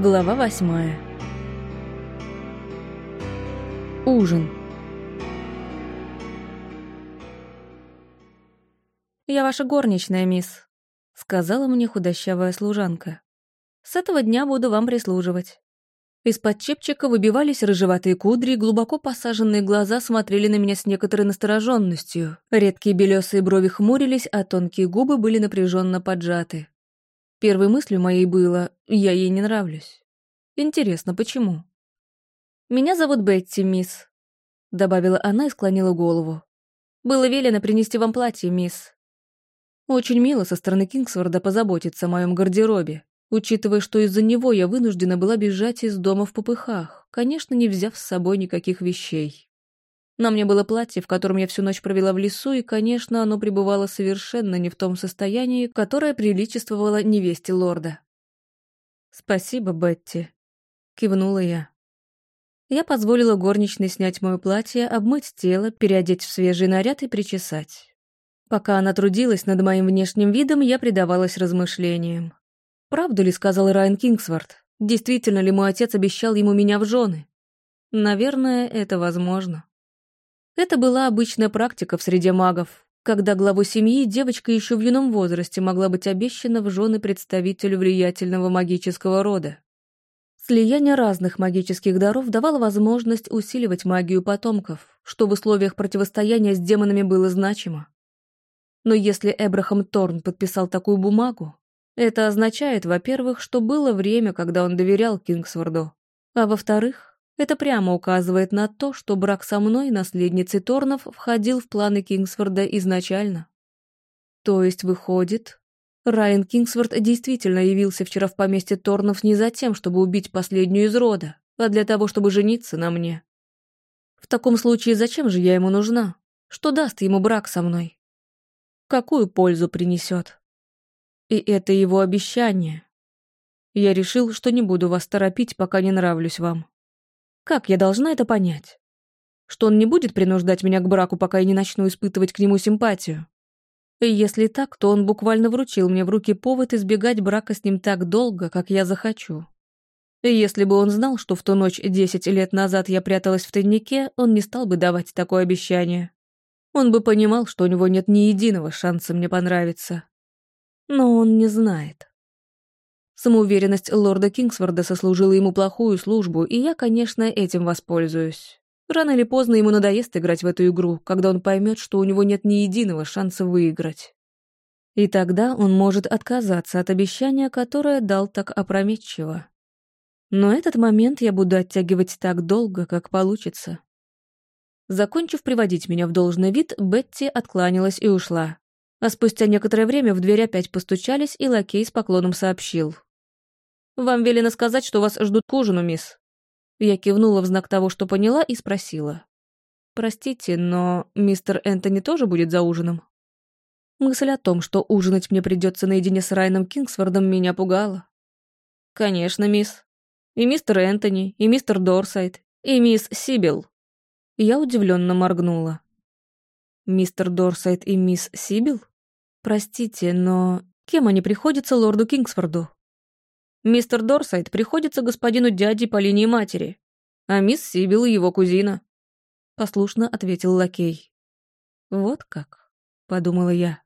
Глава восьмая. Ужин. «Я ваша горничная, мисс», — сказала мне худощавая служанка. «С этого дня буду вам прислуживать». Из-под чепчика выбивались рыжеватые кудри, глубоко посаженные глаза смотрели на меня с некоторой настороженностью. Редкие белесые брови хмурились, а тонкие губы были напряженно поджаты. Первой мыслью моей было «я ей не нравлюсь». Интересно, почему? «Меня зовут Бетти, мисс», — добавила она и склонила голову. «Было велено принести вам платье, мисс». Очень мило со стороны Кингсворда позаботиться о моем гардеробе, учитывая, что из-за него я вынуждена была бежать из дома в попыхах, конечно, не взяв с собой никаких вещей. На мне было платье, в котором я всю ночь провела в лесу, и, конечно, оно пребывало совершенно не в том состоянии, которое приличествовало невесте лорда. «Спасибо, Бетти», — кивнула я. Я позволила горничной снять мое платье, обмыть тело, переодеть в свежий наряд и причесать. Пока она трудилась над моим внешним видом, я предавалась размышлениям. Правду ли сказал Райан Кингсворт? Действительно ли мой отец обещал ему меня в жены? Наверное, это возможно. Это была обычная практика в среде магов, когда главу семьи девочка еще в юном возрасте могла быть обещана в жены представителю влиятельного магического рода. Слияние разных магических даров давало возможность усиливать магию потомков, что в условиях противостояния с демонами было значимо. Но если Эбрахам Торн подписал такую бумагу, это означает, во-первых, что было время, когда он доверял Кингсворду, а во-вторых, это прямо указывает на то, что брак со мной, наследницей Торнов, входил в планы Кингсфорда изначально. То есть, выходит, Райан Кингсворт действительно явился вчера в поместье Торнов не за тем, чтобы убить последнюю из рода, а для того, чтобы жениться на мне. В таком случае зачем же я ему нужна? Что даст ему брак со мной? Какую пользу принесет? И это его обещание. Я решил, что не буду вас торопить, пока не нравлюсь вам. Как я должна это понять? Что он не будет принуждать меня к браку, пока я не начну испытывать к нему симпатию? И если так, то он буквально вручил мне в руки повод избегать брака с ним так долго, как я захочу. И если бы он знал, что в ту ночь десять лет назад я пряталась в тайнике, он не стал бы давать такое обещание. Он бы понимал, что у него нет ни единого шанса мне понравиться. Но он не знает. Самоуверенность лорда Кингсворда сослужила ему плохую службу, и я, конечно, этим воспользуюсь. Рано или поздно ему надоест играть в эту игру, когда он поймет, что у него нет ни единого шанса выиграть. И тогда он может отказаться от обещания, которое дал так опрометчиво. Но этот момент я буду оттягивать так долго, как получится. Закончив приводить меня в должный вид, Бетти откланялась и ушла. А спустя некоторое время в дверь опять постучались, и лакей с поклоном сообщил. «Вам велено сказать, что вас ждут к ужину, мисс». Я кивнула в знак того, что поняла, и спросила. «Простите, но мистер Энтони тоже будет за ужином?» Мысль о том, что ужинать мне придется наедине с Райаном Кингсвордом, меня пугала. «Конечно, мисс. И мистер Энтони, и мистер Дорсайт, и мисс Сибил». Я удивленно моргнула. «Мистер Дорсайт и мисс Сибил? Простите, но кем они приходятся лорду Кингсфорду?» Мистер Дорсайт приходится господину дяде по линии матери, а мисс Сибил его кузина. Послушно ответил лакей. Вот как, подумала я.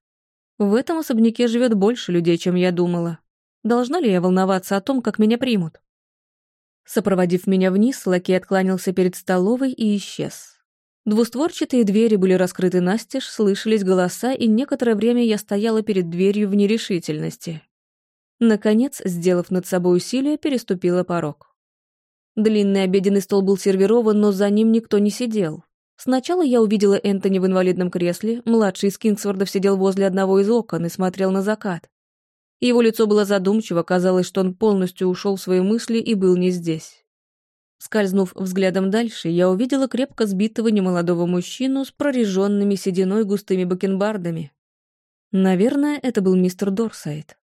В этом особняке живет больше людей, чем я думала. Должна ли я волноваться о том, как меня примут? Сопроводив меня вниз, лакей откланялся перед столовой и исчез. Двустворчатые двери были раскрыты настежь, слышались голоса, и некоторое время я стояла перед дверью в нерешительности. Наконец, сделав над собой усилие, переступила порог. Длинный обеденный стол был сервирован, но за ним никто не сидел. Сначала я увидела Энтони в инвалидном кресле, младший из Кингсвордов сидел возле одного из окон и смотрел на закат. Его лицо было задумчиво, казалось, что он полностью ушел в свои мысли и был не здесь. Скользнув взглядом дальше, я увидела крепко сбитого немолодого мужчину с прореженными сединой густыми бакенбардами. Наверное, это был мистер Дорсайт.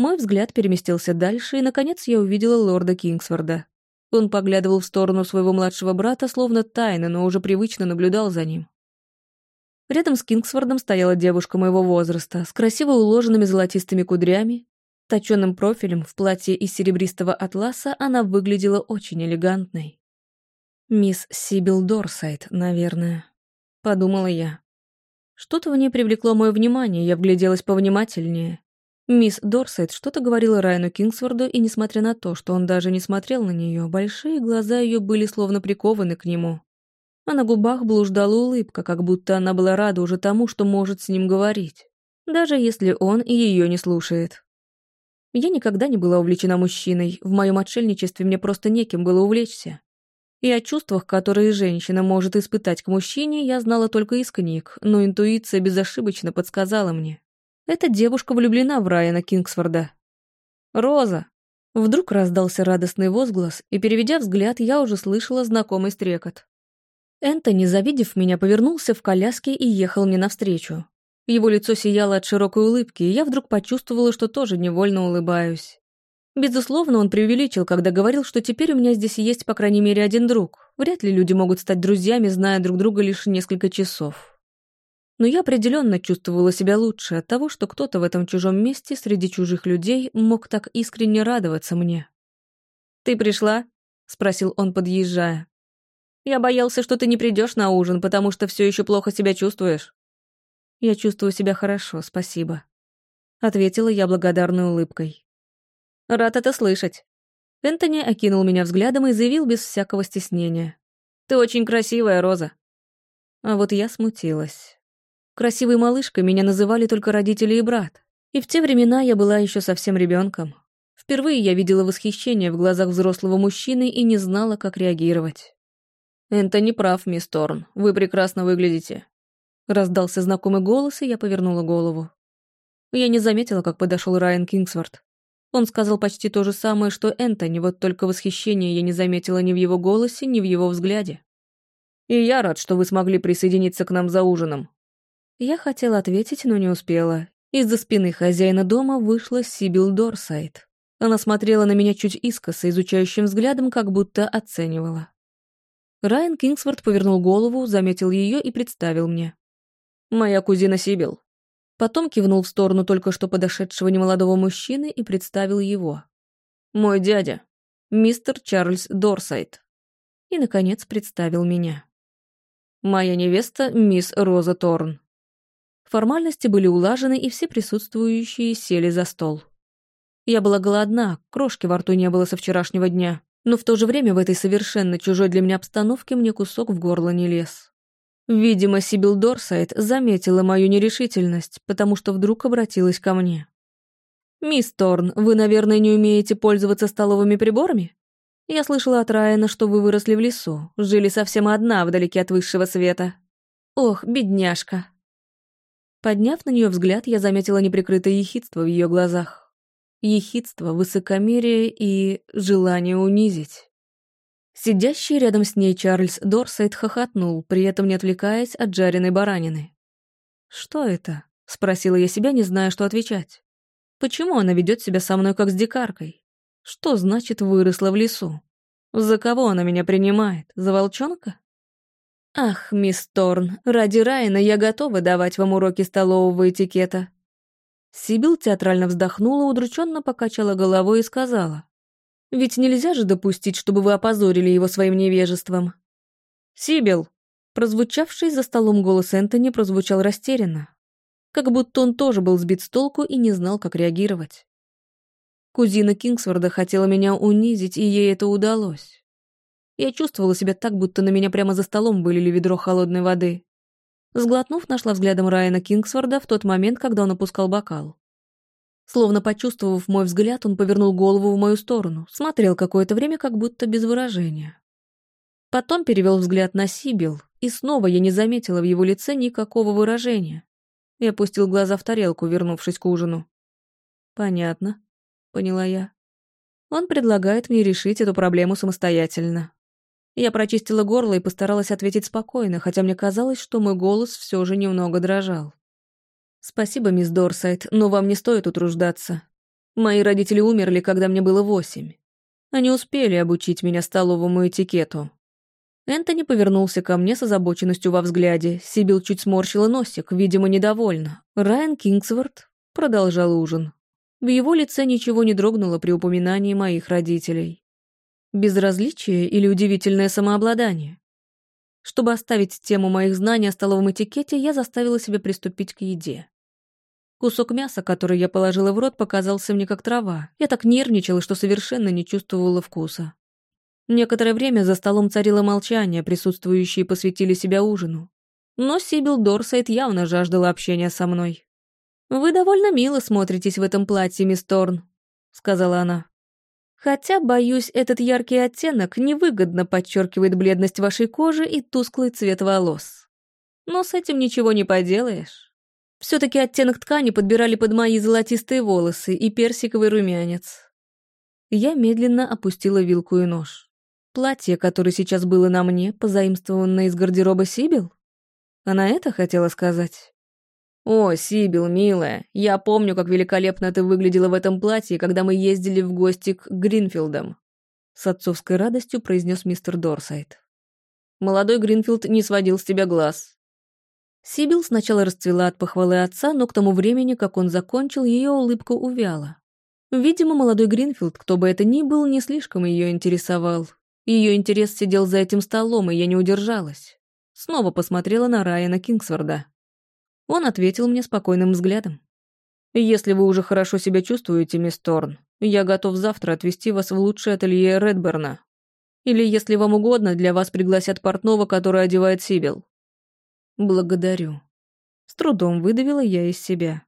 Мой взгляд переместился дальше, и, наконец, я увидела лорда Кингсворда. Он поглядывал в сторону своего младшего брата, словно тайно, но уже привычно наблюдал за ним. Рядом с Кингсвордом стояла девушка моего возраста, с красиво уложенными золотистыми кудрями. точенным профилем в платье из серебристого атласа она выглядела очень элегантной. «Мисс Сибил Дорсайт, наверное», — подумала я. Что-то в ней привлекло мое внимание, я вгляделась повнимательнее. Мисс Дорсайт что-то говорила Райану Кингсворду, и несмотря на то, что он даже не смотрел на нее, большие глаза ее были словно прикованы к нему. А на губах блуждала улыбка, как будто она была рада уже тому, что может с ним говорить, даже если он и ее не слушает. Я никогда не была увлечена мужчиной, в моем отшельничестве мне просто неким было увлечься. И о чувствах, которые женщина может испытать к мужчине, я знала только из книг, но интуиция безошибочно подсказала мне. Эта девушка влюблена в Райана Кингсфорда. «Роза!» Вдруг раздался радостный возглас, и, переведя взгляд, я уже слышала знакомый стрекот. Энтони, завидев меня, повернулся в коляске и ехал мне навстречу. Его лицо сияло от широкой улыбки, и я вдруг почувствовала, что тоже невольно улыбаюсь. Безусловно, он преувеличил, когда говорил, что теперь у меня здесь есть по крайней мере один друг. Вряд ли люди могут стать друзьями, зная друг друга лишь несколько часов. Но я определенно чувствовала себя лучше от того, что кто-то в этом чужом месте среди чужих людей мог так искренне радоваться мне. «Ты пришла?» — спросил он, подъезжая. «Я боялся, что ты не придешь на ужин, потому что все еще плохо себя чувствуешь». «Я чувствую себя хорошо, спасибо», — ответила я благодарной улыбкой. «Рад это слышать». Энтони окинул меня взглядом и заявил без всякого стеснения. «Ты очень красивая, Роза». А вот я смутилась. Красивой малышкой меня называли только родители и брат. И в те времена я была еще совсем ребенком. Впервые я видела восхищение в глазах взрослого мужчины и не знала, как реагировать. «Энтони прав, мисс Торн. Вы прекрасно выглядите. Раздался знакомый голос, и я повернула голову. Я не заметила, как подошел Райан Кингсворт. Он сказал почти то же самое, что Энтони, вот только восхищения я не заметила ни в его голосе, ни в его взгляде. «И я рад, что вы смогли присоединиться к нам за ужином». Я хотела ответить, но не успела. Из-за спины хозяина дома вышла Сибил Дорсайт. Она смотрела на меня чуть искоса, изучающим взглядом, как будто оценивала. Райан Кингсворт повернул голову, заметил ее и представил мне. «Моя кузина Сибил». Потом кивнул в сторону только что подошедшего немолодого мужчины и представил его. «Мой дядя, мистер Чарльз Дорсайт». И, наконец, представил меня. «Моя невеста, мисс Роза Торн». Формальности были улажены, и все присутствующие сели за стол. Я была голодна, крошки во рту не было со вчерашнего дня, но в то же время в этой совершенно чужой для меня обстановке мне кусок в горло не лез. Видимо, Сибил Дорсайт заметила мою нерешительность, потому что вдруг обратилась ко мне. «Мисс Торн, вы, наверное, не умеете пользоваться столовыми приборами? Я слышала от Райана, что вы выросли в лесу, жили совсем одна вдалеке от высшего света. Ох, бедняжка!» Подняв на нее взгляд, я заметила неприкрытое ехидство в ее глазах. Ехидство, высокомерие и желание унизить. Сидящий рядом с ней Чарльз Дорсейт хохотнул, при этом не отвлекаясь от жареной баранины. «Что это?» — спросила я себя, не зная, что отвечать. «Почему она ведет себя со мной как с дикаркой? Что значит выросла в лесу? За кого она меня принимает? За волчонка?» «Ах, мисс Торн, ради Райана я готова давать вам уроки столового этикета». Сибил театрально вздохнула, удрученно покачала головой и сказала. Ведь нельзя же допустить, чтобы вы опозорили его своим невежеством. Сибил, прозвучавший за столом голос Энтони прозвучал растерянно, как будто он тоже был сбит с толку и не знал, как реагировать. Кузина Кингсворда хотела меня унизить, и ей это удалось. Я чувствовала себя так, будто на меня прямо за столом вылили ведро холодной воды. Сглотнув, нашла взглядом Райана Кингсворда в тот момент, когда он опускал бокал. Словно почувствовав мой взгляд, он повернул голову в мою сторону, смотрел какое-то время как будто без выражения. Потом перевел взгляд на Сибил, и снова я не заметила в его лице никакого выражения. И опустил глаза в тарелку, вернувшись к ужину. «Понятно», — поняла я. Он предлагает мне решить эту проблему самостоятельно. Я прочистила горло и постаралась ответить спокойно, хотя мне казалось, что мой голос все же немного дрожал. «Спасибо, мисс Дорсайт, но вам не стоит утруждаться. Мои родители умерли, когда мне было восемь. Они успели обучить меня столовому этикету». Энтони повернулся ко мне с озабоченностью во взгляде. Сибил чуть сморщила носик, видимо, недовольна. Райан Кингсворт продолжал ужин. В его лице ничего не дрогнуло при упоминании моих родителей. Безразличие или удивительное самообладание? Чтобы оставить тему моих знаний о столовом этикете, я заставила себя приступить к еде. Кусок мяса, который я положила в рот, показался мне как трава. Я так нервничала, что совершенно не чувствовала вкуса. Некоторое время за столом царило молчание, присутствующие посвятили себя ужину. Но Сибил Дорсайт явно жаждала общения со мной. «Вы довольно мило смотритесь в этом платье, мисс Торн», — сказала она. Хотя, боюсь, этот яркий оттенок невыгодно подчеркивает бледность вашей кожи и тусклый цвет волос. Но с этим ничего не поделаешь. Все-таки оттенок ткани подбирали под мои золотистые волосы и персиковый румянец. Я медленно опустила вилку и нож. Платье, которое сейчас было на мне, позаимствованное из гардероба Сибил? Она это хотела сказать? «О, Сибил, милая, я помню, как великолепно ты выглядела в этом платье, когда мы ездили в гости к Гринфилдам», с отцовской радостью произнес мистер Дорсайт. «Молодой Гринфилд не сводил с тебя глаз». Сибил сначала расцвела от похвалы отца, но к тому времени, как он закончил, ее улыбка увяла. Видимо, молодой Гринфилд, кто бы это ни был, не слишком ее интересовал. Ее интерес сидел за этим столом, и я не удержалась. Снова посмотрела на Райана Кингсворда. Он ответил мне спокойным взглядом. «Если вы уже хорошо себя чувствуете, мисс Торн, я готов завтра отвезти вас в лучшее ателье Редберна. Или, если вам угодно, для вас пригласят портного, который одевает Сибил». «Благодарю». С трудом выдавила я из себя.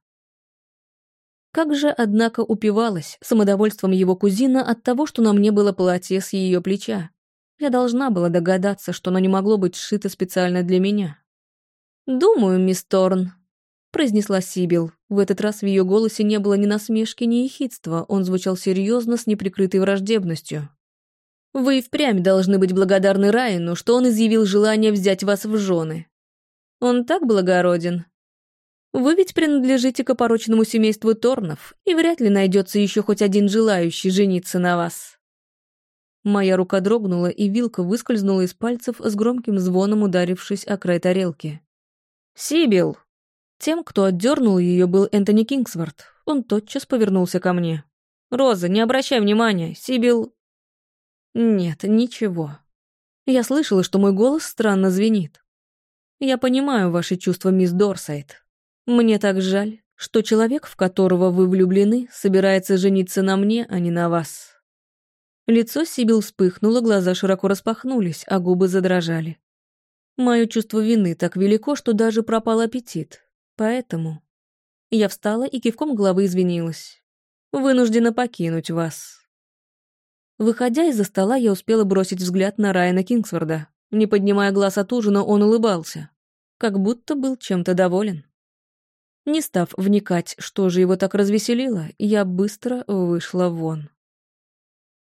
Как же, однако, упивалась самодовольством его кузина от того, что на мне было платье с ее плеча. Я должна была догадаться, что оно не могло быть сшито специально для меня. «Думаю, мисс Торн», — произнесла Сибил. В этот раз в ее голосе не было ни насмешки, ни ехидства, он звучал серьезно, с неприкрытой враждебностью. «Вы и впрямь должны быть благодарны Райану, что он изъявил желание взять вас в жены. Он так благороден. Вы ведь принадлежите к опорочному семейству Торнов, и вряд ли найдется еще хоть один желающий жениться на вас». Моя рука дрогнула, и вилка выскользнула из пальцев с громким звоном, ударившись о край тарелки. «Сибил!» Тем, кто отдернул ее, был Энтони Кингсворт. Он тотчас повернулся ко мне. «Роза, не обращай внимания, Сибил...» «Нет, ничего. Я слышала, что мой голос странно звенит. Я понимаю ваши чувства, мисс Дорсайт. Мне так жаль, что человек, в которого вы влюблены, собирается жениться на мне, а не на вас». Лицо Сибил вспыхнуло, глаза широко распахнулись, а губы задрожали. Мое чувство вины так велико, что даже пропал аппетит. Поэтому я встала и кивком головы извинилась. Вынуждена покинуть вас. Выходя из-за стола, я успела бросить взгляд на Райана Кингсворда. Не поднимая глаз от ужина, он улыбался. Как будто был чем-то доволен. Не став вникать, что же его так развеселило, я быстро вышла вон.